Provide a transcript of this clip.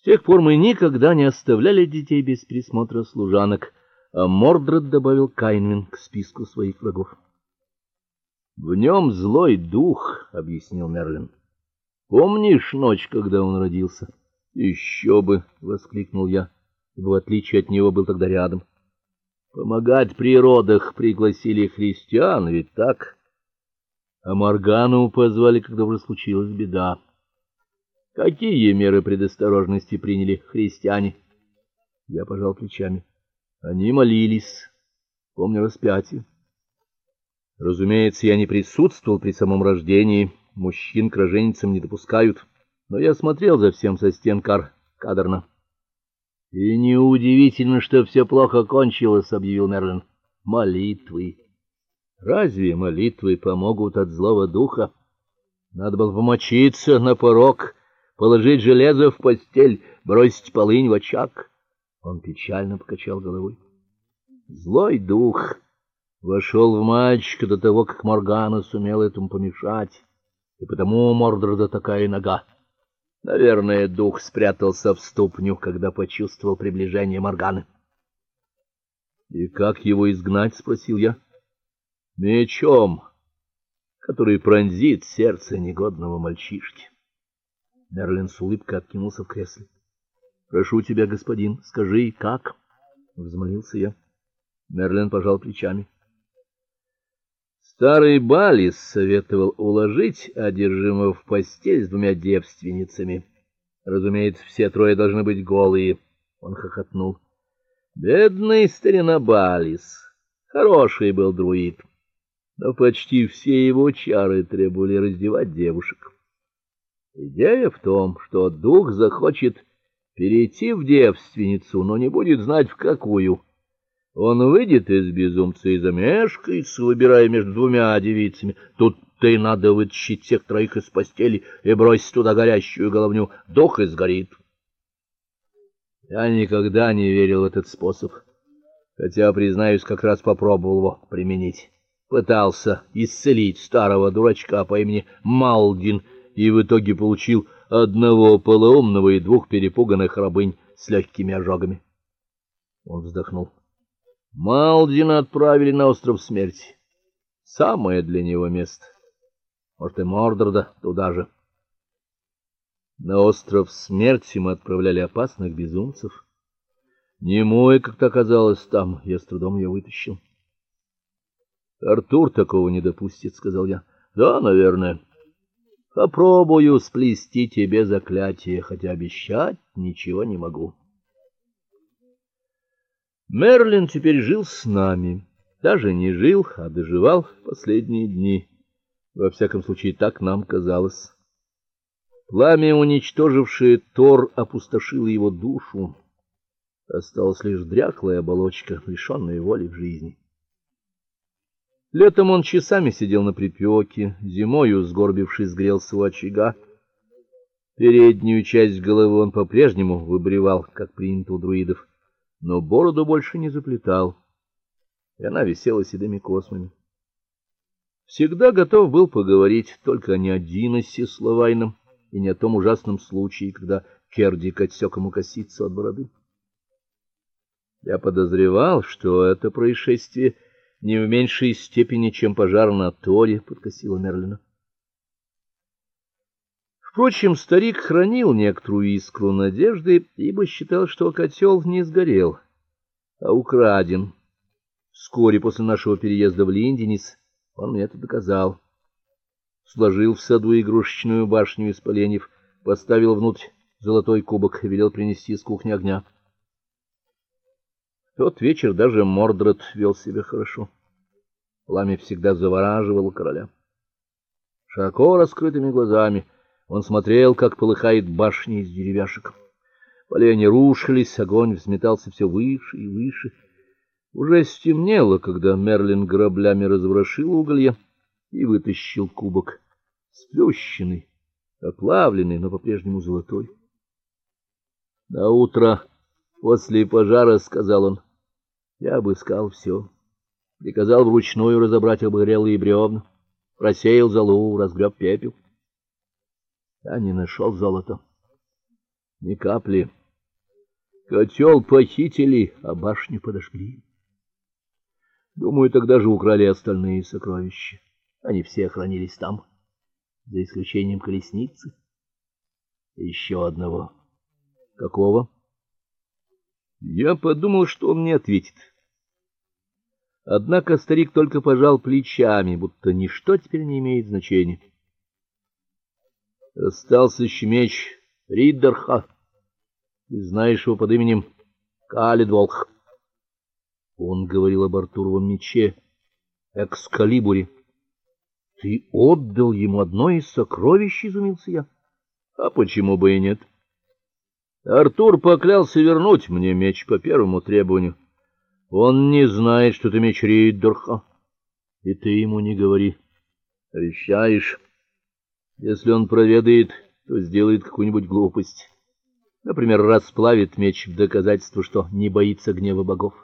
С тех пор мы никогда не оставляли детей без присмотра служанок, а Мордред добавил Кайнвин к списку своих врагов. В нем злой дух, объяснил Мерлин. Помнишь ночь, когда он родился? «Еще бы, воскликнул я, ибо в отличие от него был тогда рядом. Помогать при родах пригласили христиан, ведь так? А Моргану позвали, когда уже случилась беда. Какие меры предосторожности приняли христиане? Я пожал плечами. Они молились, помню распятие. Разумеется, я не присутствовал при самом рождении, мужчин к роженицам не допускают, но я смотрел за всем со стен кар кадрно. И неудивительно, что все плохо кончилось, объявил Мерлин. Молитвы. Разве молитвы помогут от злого духа? Надо было помочиться на порог положить железо в постель, бросить полынь в очаг. Он печально покачал головой. Злой дух вошел в мальчика до того, как Моргана сумела этому помешать, и потому у Мордреда такая нога. Наверное, дух спрятался в ступню, когда почувствовал приближение Морганы. И как его изгнать, спросил я. Мечом, который пронзит сердце негодного мальчишки. Мерлин с улыбкой откинулся в кресле. "Прошу тебя, господин, скажи, как?" взмолился я. Мерлин пожал плечами. Старый Балис советовал уложить одержимого в постель с двумя девственницами. Разумеется, все трое должны быть голые. Он хохотнул. Бедный старина Балис. Хороший был друид, но почти все его чары требовали раздевать девушек. Идея в том, что дух захочет перейти в девственницу, но не будет знать в какую. Он выйдет из безумца и замешкается, выбирая между двумя девицами. Тут-то и надо вытащить всех троих из постели и бросить туда горящую головню. Дух и сгорит. Я никогда не верил в этот способ, хотя, признаюсь, как раз попробовал его применить. Пытался исцелить старого дурачка по имени Малдин и в итоге получил одного полоумного и двух перепуганных рабынь с легкими ожогами. Он вздохнул. Малдина отправили на остров смерти. Самое для него место. Может, и Мордорда туда же. На остров смерти мы отправляли опасных безумцев. Не мой, как-то оказалось там, я с трудом ее вытащил. Артур такого не допустит, сказал я. Да, наверное. Попробую сплести тебе заклятие, хотя обещать ничего не могу. Мерлин теперь жил с нами. Даже не жил, а доживал последние дни. Во всяком случае, так нам казалось. Пламя, уничтожившее Тор, опустошило его душу. Осталась лишь дряхлая оболочка, лишенная воли в жизни. Летом он часами сидел на припеке, зимою, сгорбившись, грелся у очага. Переднюю часть головы он по-прежнему выбривал, как принято у друидов, но бороду больше не заплетал, и она висела седыми космами. Всегда готов был поговорить только не о Диносе с Лавайном и не о том ужасном случае, когда Кердик отсек ему косицу от бороды. Я подозревал, что это происшествие не в меньшей степени, чем пожар на Торе, подкосила Мерлина. Впрочем, старик хранил некоторую искру надежды, ибо считал, что котел не сгорел, а украден. Вскоре после нашего переезда в Линденис он мне это доказал. Сложил в саду игрушечную башню из поленьев, поставил внутрь золотой кубок и велел принести с кухни огня тот вечер даже Мордред вел себя хорошо. Пламя всегда завораживало короля. Широко раскрытыми глазами он смотрел, как полыхает башня из деревяшек. Поленья рушились, огонь взметался все выше и выше. Уже стемнело, когда Мерлин граблями разворошил уголья и вытащил кубок, сплющенный, оплавленный, но по-прежнему золотой. На утро после пожара, сказал он, я обыскал все. Приказал вручную разобрать обгорелые бревна, просеял золу, разгреб пепел. Я не нашел золота. Ни капли. Котел похитили, а башню подожгли. Думаю, тогда же украли остальные сокровища. Они все хранились там, за исключением колесницы. Еще одного. Какого? Я подумал, что он не ответит. Однако старик только пожал плечами, будто ничто теперь не имеет значения. Остался еще меч Риддерха. Ты знаешь его под именем Калидволх. Он говорил об Артуровом мече Экскалибуре. Ты отдал ему одно из сокровищ, изумился я. А почему бы и нет? Артур поклялся вернуть мне меч по первому требованию. Он не знает, что ты меч Риддерха. И ты ему не говори. Обещаешь? Если он проведает, то сделает какую-нибудь глупость. Например, расплавит меч в доказательство, что не боится гнева богов.